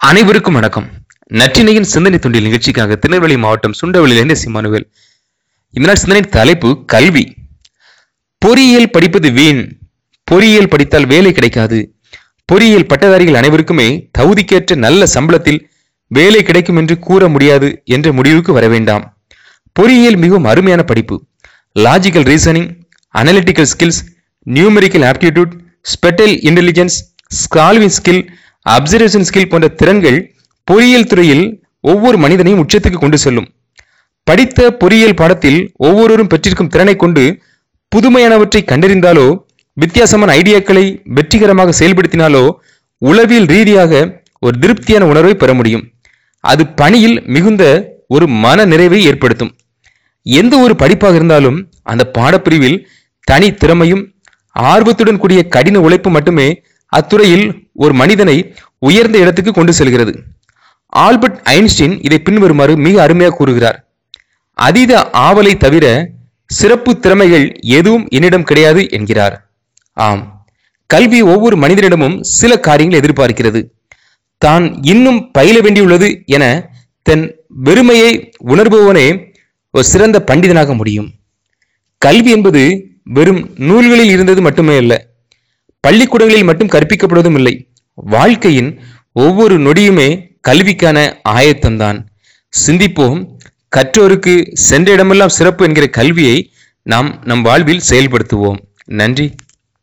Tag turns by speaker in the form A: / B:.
A: அனைவருக்கும் வணக்கம். நற்றினையின் சிந்தனை தொண்டில் நிகழ்ச்சிக்காக திருநெல்வேலி மாவட்டம் சுண்டவளியிலிருந்து சிமானுவேல் இந்த நாள் சிந்தனையின் தலைப்பு கல்வி. பொறியியல் படிப்பது வீண். பொறியியல் படித்தால் வேலை கிடைக்காது. பொறியியல் பட்டதாரிகள் அனைவருக்குமே தகுதிக்கேற்ற நல்ல சம்பளத்தில் வேலை கிடைக்கும் என்று கூற முடியாது என்ற முடிவுக்கு வர வேண்டாம். பொறியியல் மிகவும் அருமையான படிப்பு. Logical reasoning analytical skills numerical aptitude spatial intelligence solving skill observation skill போன்ற திறன்கள் பொறியியல் துறையில் ஒவ்வொரு மனிதனையும் உச்சத்துக்கு கொண்டு செல்லும். படித்த பொறியியல் பாடத்தில் ஒவ்வொருவரும் பெற்றிருக்கும் திறனை கொண்டு புதுமையானவற்றை கண்டறிந்தாலோ வித்தியாசமான ஐடியாக்களை வெற்றிகரமாக செயல்படுத்தினாலோ உளவியல் ரீதியாக ஒரு திருப்தியான உணர்வை பெற முடியும். அது பணியில் மிகுந்த ஒரு மன நிறைவை ஏற்படுத்தும். எந்த ஒரு படிப்பாக இருந்தாலும் அந்த பாடப்பிரிவில் தனி திறமையும் ஆர்வத்துடன் கூடிய கடின உழைப்பு மட்டுமே அத்துறையில் ஒரு மனிதனை உயர்ந்த இடத்துக்கு கொண்டு செல்கிறது. ஆல்பர்ட் ஐன்ஸ்டீன் இதை பின்வருமாறு மிக அருமையாக கூறுகிறார். அதீத ஆவலை தவிர சிறப்பு திறமைகள் எதுவும் என்னிடம் கிடையாது என்கிறார். ஆம். கல்வி ஒவ்வொரு மனிதனிடமும் சில காரியங்களை எதிர்பார்க்கிறது. தான் இன்னும் பயில வேண்டியுள்ளது என தன் வெறுமையை உணர்பவனே ஒரு சிறந்த பண்டிதனாக முடியும். கல்வி என்பது வெறும் நூல்களில் இருந்தது மட்டுமே அல்ல பள்ளிக்கூடங்களில் மட்டும் கற்பிக்கப்படுவதும் இல்லை. வாழ்க்கையின் ஒவ்வொரு நொடியுமே கல்விக்கான ஆயத்தம்தான். சிந்திப்போம். கற்றோருக்கு சென்ற இடமெல்லாம் சிறப்பு என்கிற கல்வியை நாம் நம் வாழ்வில் செயல்படுத்துவோம். நன்றி.